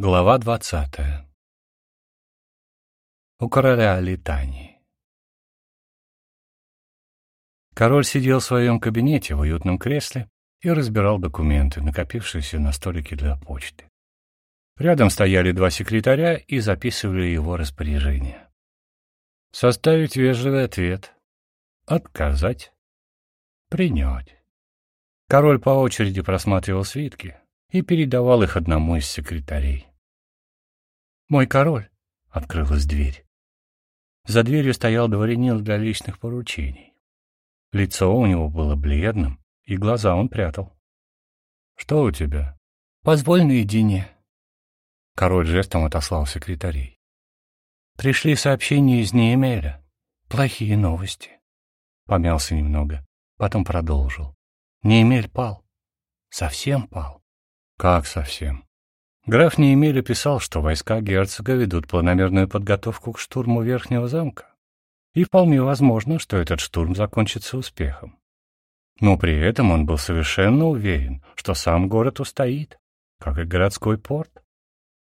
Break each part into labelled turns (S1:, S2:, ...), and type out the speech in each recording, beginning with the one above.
S1: Глава двадцатая У короля Литании Король сидел в своем кабинете в уютном кресле и разбирал документы, накопившиеся на столике для почты. Рядом стояли два секретаря и записывали его распоряжения. Составить вежливый ответ. Отказать. Принять. Король по очереди просматривал свитки и передавал их одному из секретарей. «Мой король!» — открылась дверь. За дверью стоял дворянин для личных поручений. Лицо у него было бледным, и глаза он прятал. «Что у тебя?» «Позволь наедине». Король жестом отослал секретарей. «Пришли сообщения из Неемеля. Плохие новости». Помялся немного, потом продолжил. Неемель пал. Совсем пал. Как совсем? Граф Неемеля писал, что войска герцога ведут планомерную подготовку к штурму Верхнего замка. И вполне возможно, что этот штурм закончится успехом. Но при этом он был совершенно уверен, что сам город устоит, как и городской порт.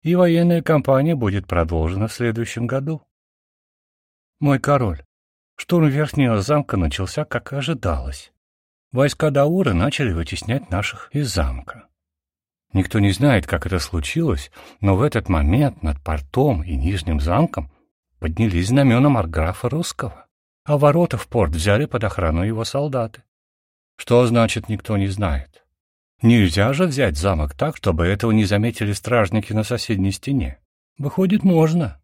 S1: И военная кампания будет продолжена в следующем году. Мой король, штурм Верхнего замка начался, как и ожидалось. Войска Даура начали вытеснять наших из замка. Никто не знает, как это случилось, но в этот момент над портом и Нижним замком поднялись знамена Марграфа Русского, а ворота в порт взяли под охрану его солдаты. Что значит «никто не знает»? Нельзя же взять замок так, чтобы этого не заметили стражники на соседней стене. Выходит, можно.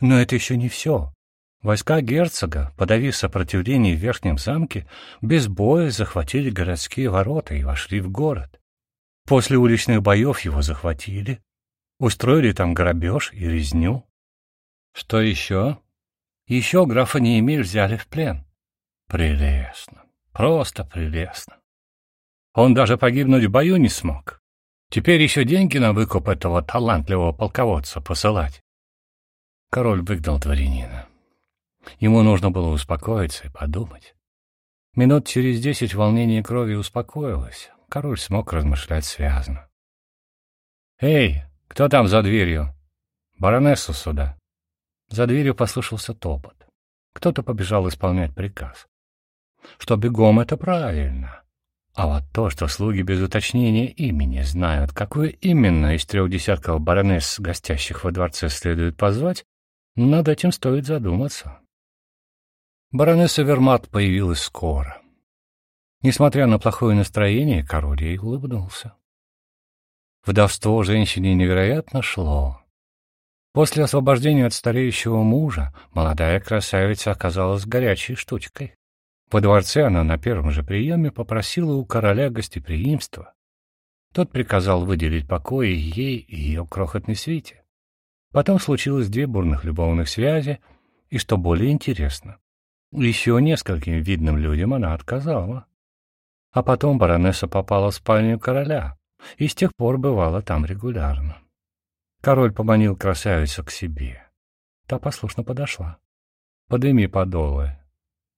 S1: Но это еще не все. Войска герцога, подавив сопротивление в Верхнем замке, без боя захватили городские ворота и вошли в город. После уличных боев его захватили, устроили там грабеж и резню. Что еще? Еще графа Неемель взяли в плен. Прелестно, просто прелестно. Он даже погибнуть в бою не смог. Теперь еще деньги на выкуп этого талантливого полководца посылать. Король выгнал дворянина. Ему нужно было успокоиться и подумать. Минут через десять волнение крови успокоилось, король смог размышлять связно. «Эй, кто там за дверью? Баронессу сюда!» За дверью послышался топот. Кто-то побежал исполнять приказ. Что бегом — это правильно. А вот то, что слуги без уточнения имени знают, какую именно из трех десятков баронесс, гостящих во дворце, следует позвать, над этим стоит задуматься. Баронесса Вермат появилась скоро. Несмотря на плохое настроение, король ей улыбнулся. Вдовство женщине невероятно шло. После освобождения от стареющего мужа молодая красавица оказалась горячей штучкой. Во дворце она на первом же приеме попросила у короля гостеприимства. Тот приказал выделить покои ей и ее крохотной свите. Потом случилось две бурных любовных связи, и, что более интересно, еще нескольким видным людям она отказала. А потом баронесса попала в спальню короля и с тех пор бывала там регулярно. Король поманил красавицу к себе. Та послушно подошла. «Подыми подолы».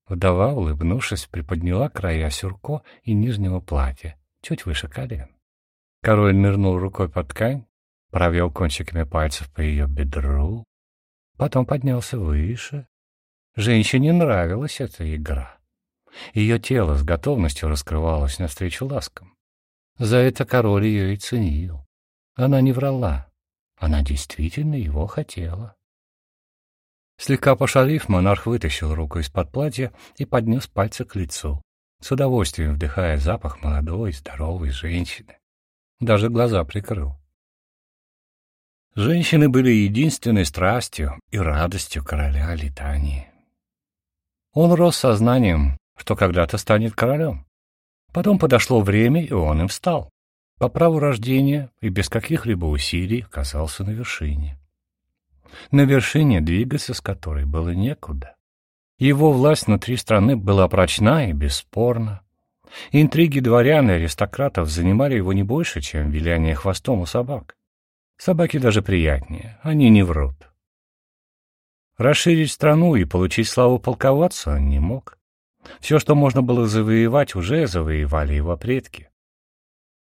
S1: Вдова, улыбнувшись, приподняла края сюрко и нижнего платья, чуть выше колен. Король нырнул рукой под ткань, провел кончиками пальцев по ее бедру, потом поднялся выше. Женщине нравилась эта игра. Ее тело с готовностью раскрывалось навстречу ласкам. За это король ее и ценил. Она не врала. Она действительно его хотела. Слегка пошалив, монарх вытащил руку из-под платья и поднес пальцы к лицу, с удовольствием вдыхая запах молодой, здоровой женщины. Даже глаза прикрыл. Женщины были единственной страстью и радостью короля Литании. Он рос сознанием, что когда-то станет королем. Потом подошло время, и он им стал. По праву рождения и без каких-либо усилий оказался на вершине. На вершине, двигаться с которой было некуда. Его власть внутри страны была прочна и бесспорна. Интриги дворян и аристократов занимали его не больше, чем виляние хвостом у собак. Собаки даже приятнее, они не врут. Расширить страну и получить славу полководца он не мог. Все, что можно было завоевать, уже завоевали его предки.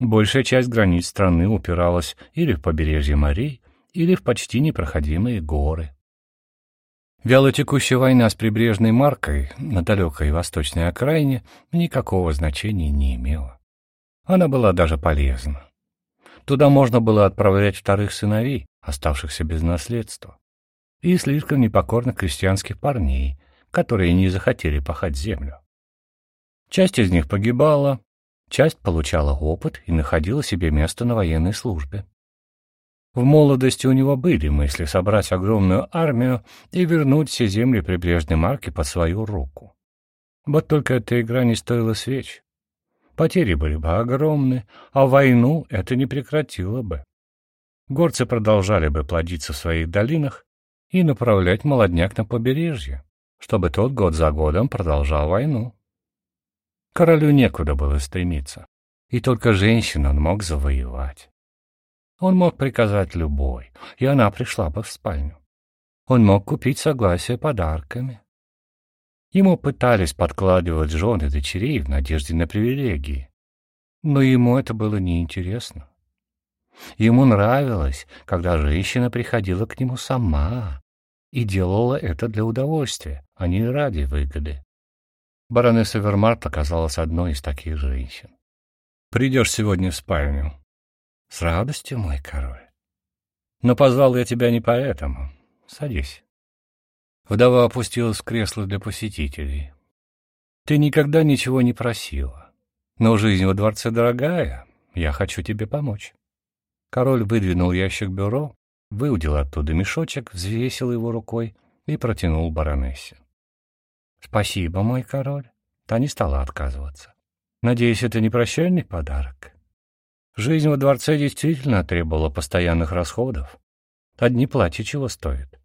S1: Большая часть границ страны упиралась или в побережье морей, или в почти непроходимые горы. Вялотекущая война с прибрежной маркой на далекой восточной окраине никакого значения не имела. Она была даже полезна. Туда можно было отправлять вторых сыновей, оставшихся без наследства, и слишком непокорных крестьянских парней, которые не захотели пахать землю. Часть из них погибала, часть получала опыт и находила себе место на военной службе. В молодости у него были мысли собрать огромную армию и вернуть все земли прибрежной марки под свою руку. Вот только эта игра не стоила свеч. Потери были бы огромны, а войну это не прекратило бы. Горцы продолжали бы плодиться в своих долинах и направлять молодняк на побережье, чтобы тот год за годом продолжал войну. Королю некуда было стремиться, и только женщин он мог завоевать. Он мог приказать любой, и она пришла бы в спальню. Он мог купить согласие подарками. Ему пытались подкладывать жены дочерей в надежде на привилегии. Но ему это было неинтересно. Ему нравилось, когда женщина приходила к нему сама и делала это для удовольствия, а не ради выгоды. Баронесса Вермарт оказалась одной из таких женщин. «Придешь сегодня в спальню», с радостью, мой король. Но позвал я тебя не поэтому. Садись. Вдова опустилась в кресло для посетителей. Ты никогда ничего не просила. Но жизнь во дворце дорогая, я хочу тебе помочь. Король выдвинул ящик бюро, выудил оттуда мешочек, взвесил его рукой и протянул баронессе. «Спасибо, мой король». Та не стала отказываться. «Надеюсь, это не прощальный подарок?» Жизнь во дворце действительно требовала постоянных расходов. Одни платья чего стоят.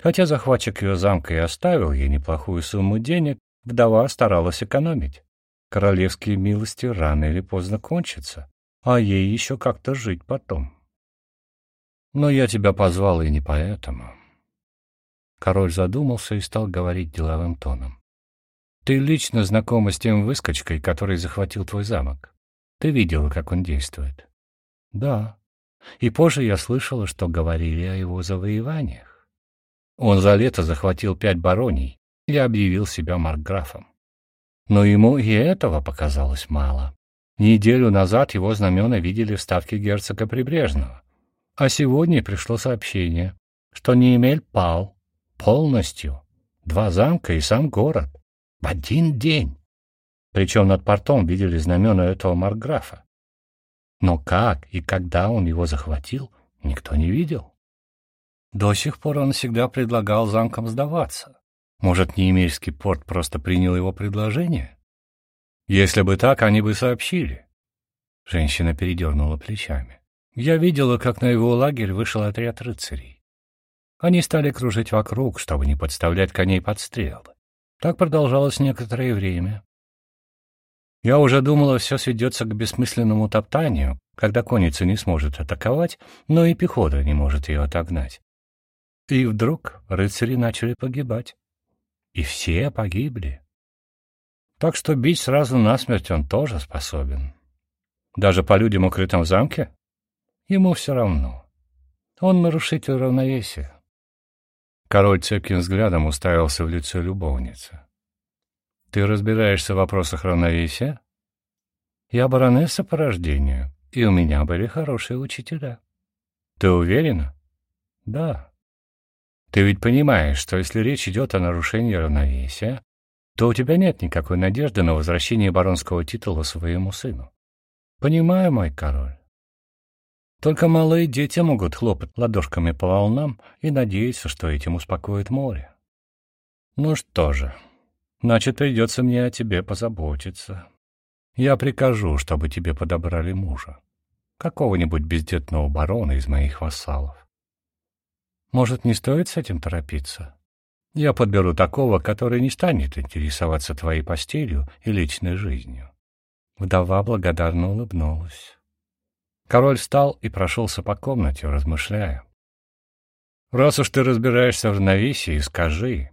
S1: Хотя захватчик ее замка и оставил ей неплохую сумму денег, вдова старалась экономить. Королевские милости рано или поздно кончатся, а ей еще как-то жить потом. Но я тебя позвал и не поэтому. Король задумался и стал говорить деловым тоном. Ты лично знакома с тем выскочкой, который захватил твой замок? Ты видела, как он действует? Да. И позже я слышала, что говорили о его завоеваниях. Он за лето захватил пять бароний и объявил себя маркграфом. Но ему и этого показалось мало. Неделю назад его знамена видели в ставке герцога Прибрежного. А сегодня пришло сообщение, что Неемель пал полностью. Два замка и сам город. В один день. Причем над портом видели знамена этого марграфа. Но как и когда он его захватил, никто не видел. До сих пор он всегда предлагал замкам сдаваться. Может, Неемельский порт просто принял его предложение? Если бы так, они бы сообщили. Женщина передернула плечами. Я видела, как на его лагерь вышел отряд рыцарей. Они стали кружить вокруг, чтобы не подставлять коней под стрелы. Так продолжалось некоторое время. Я уже думала, все сведется к бессмысленному топтанию, когда конница не сможет атаковать, но и пехота не может ее отогнать. И вдруг рыцари начали погибать. И все погибли. Так что бить сразу насмерть он тоже способен. Даже по людям, укрытым в замке? Ему все равно. Он нарушитель равновесия. Король цепким взглядом уставился в лицо любовницы. Ты разбираешься в вопросах равновесия? Я баронесса по рождению, и у меня были хорошие учителя. Ты уверена? Да. Ты ведь понимаешь, что если речь идет о нарушении равновесия, то у тебя нет никакой надежды на возвращение баронского титула своему сыну. Понимаю, мой король. Только малые дети могут хлопать ладошками по волнам и надеяться, что этим успокоит море. Ну что же, Значит, придется мне о тебе позаботиться. Я прикажу, чтобы тебе подобрали мужа. Какого-нибудь бездетного барона из моих вассалов. Может, не стоит с этим торопиться? Я подберу такого, который не станет интересоваться твоей постелью и личной жизнью. Вдова благодарно улыбнулась. Король встал и прошелся по комнате, размышляя. «Раз уж ты разбираешься в равновесии, скажи,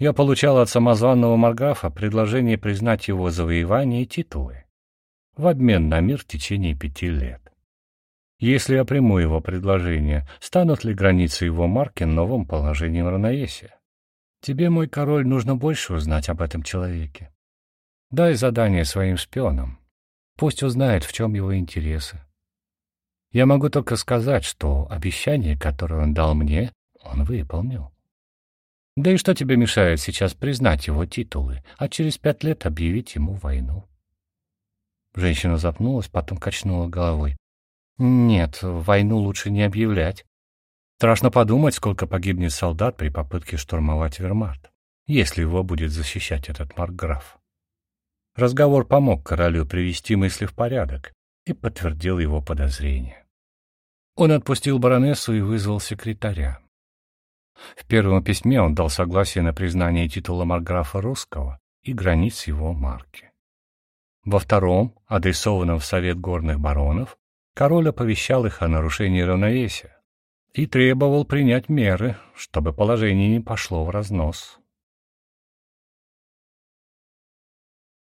S1: я получал от самозванного Марграфа предложение признать его завоевания и титулы в обмен на мир в течение пяти лет. Если я приму его предложение, станут ли границы его марки новым положением равновесия? Тебе, мой король, нужно больше узнать об этом человеке. Дай задание своим шпионам. Пусть узнает, в чем его интересы. Я могу только сказать, что обещание, которое он дал мне, он выполнил. Да и что тебе мешает сейчас признать его титулы, а через пять лет объявить ему войну? Женщина запнулась, потом качнула головой. Нет, войну лучше не объявлять. Страшно подумать, сколько погибнет солдат при попытке штурмовать Вермарт, если его будет защищать этот маркграф. Разговор помог королю привести мысли в порядок и подтвердил его подозрения. Он отпустил баронессу и вызвал секретаря. В первом письме он дал согласие на признание титула марграфа русского и границ его марки. Во втором, адресованном в Совет горных баронов, король оповещал их о нарушении равновесия и требовал принять меры, чтобы положение не пошло в разнос.